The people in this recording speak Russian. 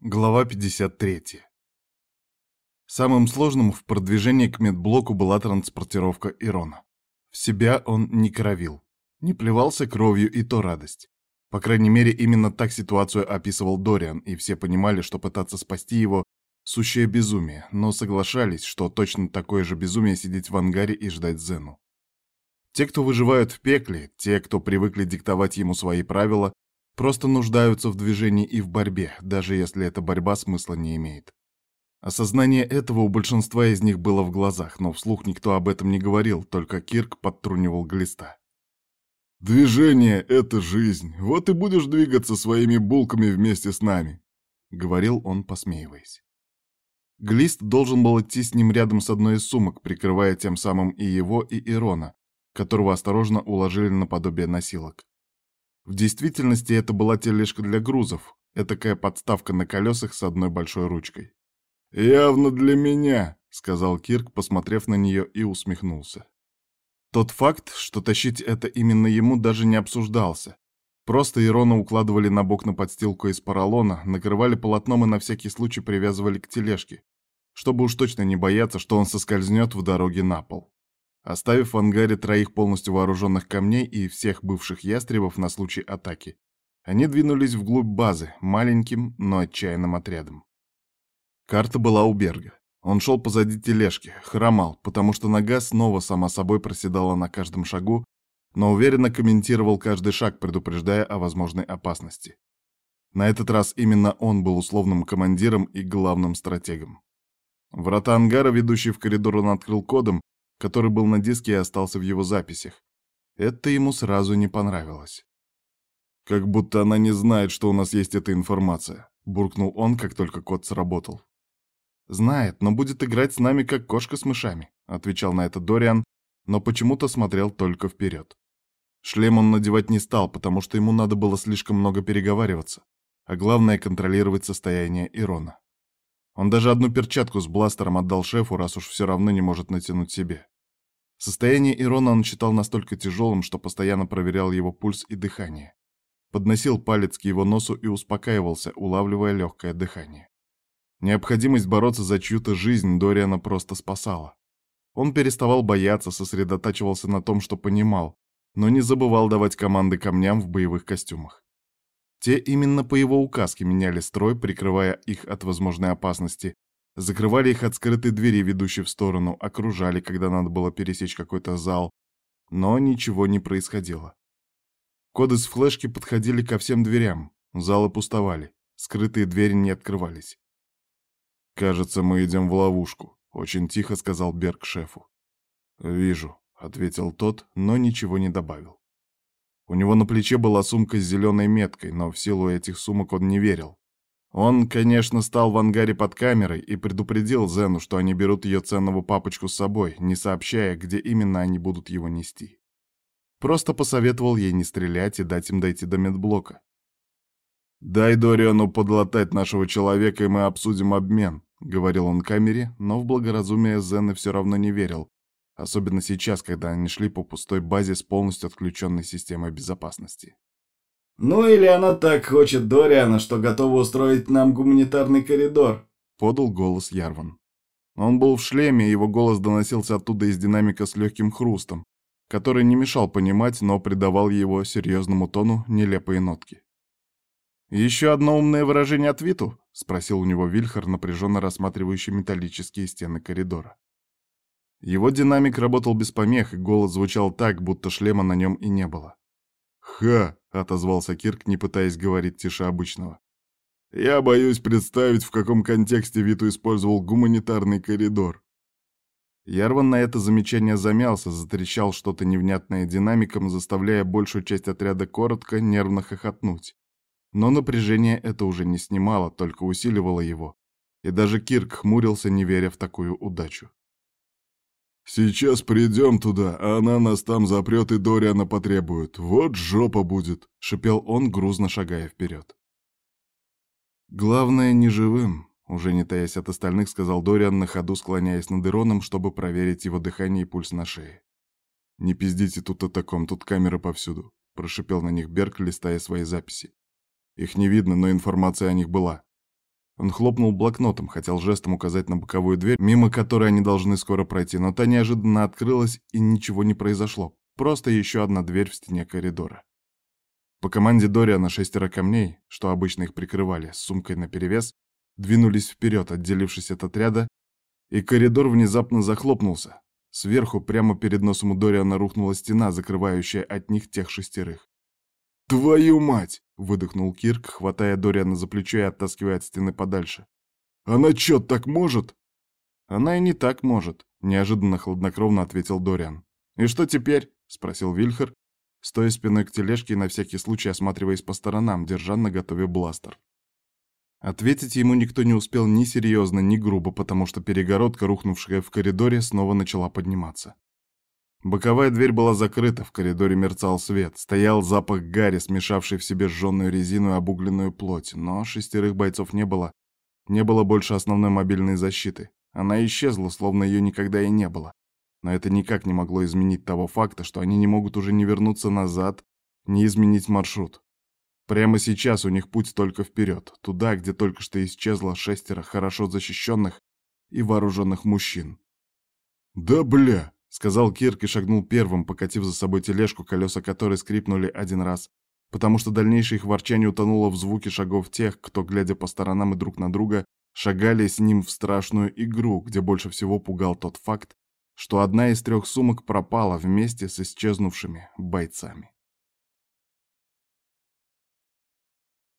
Глава 53. Самым сложным в продвижении к медблоку была транспортировка Ирона. В себя он не кровил, не плевался кровью и то радость. По крайней мере, именно так ситуацию описывал Дориан, и все понимали, что пытаться спасти его — сущее безумие, но соглашались, что точно такое же безумие сидеть в ангаре и ждать Зену. Те, кто выживают в пекле, те, кто привыкли диктовать ему свои правила, Просто нуждаются в движении и в борьбе, даже если эта борьба смысла не имеет. Осознание этого у большинства из них было в глазах, но вслух никто об этом не говорил, только Кирк подтрунивал глиста. «Движение — это жизнь, вот и будешь двигаться своими булками вместе с нами», — говорил он, посмеиваясь. Глист должен был идти с ним рядом с одной из сумок, прикрывая тем самым и его, и Ирона, которого осторожно уложили наподобие носилок. В действительности это была тележка для грузов, этакая подставка на колесах с одной большой ручкой. «Явно для меня», — сказал Кирк, посмотрев на нее и усмехнулся. Тот факт, что тащить это именно ему, даже не обсуждался. Просто Ирона укладывали на бок на подстилку из поролона, накрывали полотном и на всякий случай привязывали к тележке, чтобы уж точно не бояться, что он соскользнет в дороге на пол. Оставив в ангаре троих полностью вооруженных камней и всех бывших ястребов на случай атаки, они двинулись вглубь базы, маленьким, но отчаянным отрядом. Карта была у Берга. Он шел позади тележки, хромал, потому что нога снова сама собой проседала на каждом шагу, но уверенно комментировал каждый шаг, предупреждая о возможной опасности. На этот раз именно он был условным командиром и главным стратегом. Врата ангара, ведущие в коридор, он открыл кодом, который был на диске и остался в его записях. Это ему сразу не понравилось. «Как будто она не знает, что у нас есть эта информация», — буркнул он, как только код сработал. «Знает, но будет играть с нами, как кошка с мышами», — отвечал на это Дориан, но почему-то смотрел только вперед. Шлем он надевать не стал, потому что ему надо было слишком много переговариваться, а главное — контролировать состояние Ирона. Он даже одну перчатку с бластером отдал шефу, раз уж все равно не может натянуть себе. Состояние Ирона он считал настолько тяжелым, что постоянно проверял его пульс и дыхание. Подносил палец к его носу и успокаивался, улавливая легкое дыхание. Необходимость бороться за чью-то жизнь Дориана просто спасала. Он переставал бояться, сосредотачивался на том, что понимал, но не забывал давать команды камням в боевых костюмах. Те именно по его указке меняли строй, прикрывая их от возможной опасности, закрывали их от скрытой двери, ведущей в сторону, окружали, когда надо было пересечь какой-то зал, но ничего не происходило. Коды с флешки подходили ко всем дверям, залы пустовали, скрытые двери не открывались. «Кажется, мы идем в ловушку», — очень тихо сказал Берг шефу. «Вижу», — ответил тот, но ничего не добавил. У него на плече была сумка с зеленой меткой, но в силу этих сумок он не верил. Он, конечно, стал в ангаре под камерой и предупредил Зену, что они берут ее ценного папочку с собой, не сообщая, где именно они будут его нести. Просто посоветовал ей не стрелять и дать им дойти до медблока. «Дай Дориану подлатать нашего человека, и мы обсудим обмен», — говорил он камере, но в благоразумие Зены все равно не верил, Особенно сейчас, когда они шли по пустой базе с полностью отключенной системой безопасности. «Ну или она так хочет Дориана, что готова устроить нам гуманитарный коридор», — подал голос Ярван. Он был в шлеме, и его голос доносился оттуда из динамика с легким хрустом, который не мешал понимать, но придавал его серьезному тону нелепые нотки. «Еще одно умное выражение от Виту?» — спросил у него Вильхар, напряженно рассматривающий металлические стены коридора. Его динамик работал без помех, и голос звучал так, будто шлема на нем и не было. «Ха!» — отозвался Кирк, не пытаясь говорить тише обычного. «Я боюсь представить, в каком контексте Виту использовал гуманитарный коридор». Ярван на это замечание замялся, затрещал что-то невнятное динамиком, заставляя большую часть отряда коротко, нервно хохотнуть. Но напряжение это уже не снимало, только усиливало его. И даже Кирк хмурился, не веря в такую удачу. «Сейчас придем туда, а она нас там запрет и Дориана потребует. Вот жопа будет!» — шипел он, грузно шагая вперед. «Главное, не живым», — уже не таясь от остальных, сказал Дориан на ходу, склоняясь над Ироном, чтобы проверить его дыхание и пульс на шее. «Не пиздите тут о таком, тут камеры повсюду», — прошипел на них Берг, листая свои записи. «Их не видно, но информация о них была». Он хлопнул блокнотом, хотел жестом указать на боковую дверь, мимо которой они должны скоро пройти, но та неожиданно открылась, и ничего не произошло. Просто еще одна дверь в стене коридора. По команде Дориана шестеро камней, что обычно их прикрывали, с сумкой наперевес, двинулись вперед, отделившись от отряда, и коридор внезапно захлопнулся. Сверху, прямо перед носом у Дориана, рухнула стена, закрывающая от них тех шестерых. «Твою мать!» — выдохнул Кирк, хватая Дориана за плечо и оттаскивая от стены подальше. «Она чё, так может?» «Она и не так может», — неожиданно хладнокровно ответил Дориан. «И что теперь?» — спросил Вильхер, стоя спиной к тележке и на всякий случай осматриваясь по сторонам, держа на готове бластер. Ответить ему никто не успел ни серьезно, ни грубо, потому что перегородка, рухнувшая в коридоре, снова начала подниматься. Боковая дверь была закрыта, в коридоре мерцал свет, стоял запах гари, смешавший в себе сжженную резину и обугленную плоть, но шестерых бойцов не было. Не было больше основной мобильной защиты. Она исчезла, словно ее никогда и не было. Но это никак не могло изменить того факта, что они не могут уже не вернуться назад, не изменить маршрут. Прямо сейчас у них путь только вперед, туда, где только что исчезло шестеро хорошо защищенных и вооруженных мужчин. «Да бля!» — сказал Кирк и шагнул первым, покатив за собой тележку, колеса которой скрипнули один раз, потому что дальнейшее их ворчание утонуло в звуке шагов тех, кто, глядя по сторонам и друг на друга, шагали с ним в страшную игру, где больше всего пугал тот факт, что одна из трех сумок пропала вместе с исчезнувшими бойцами.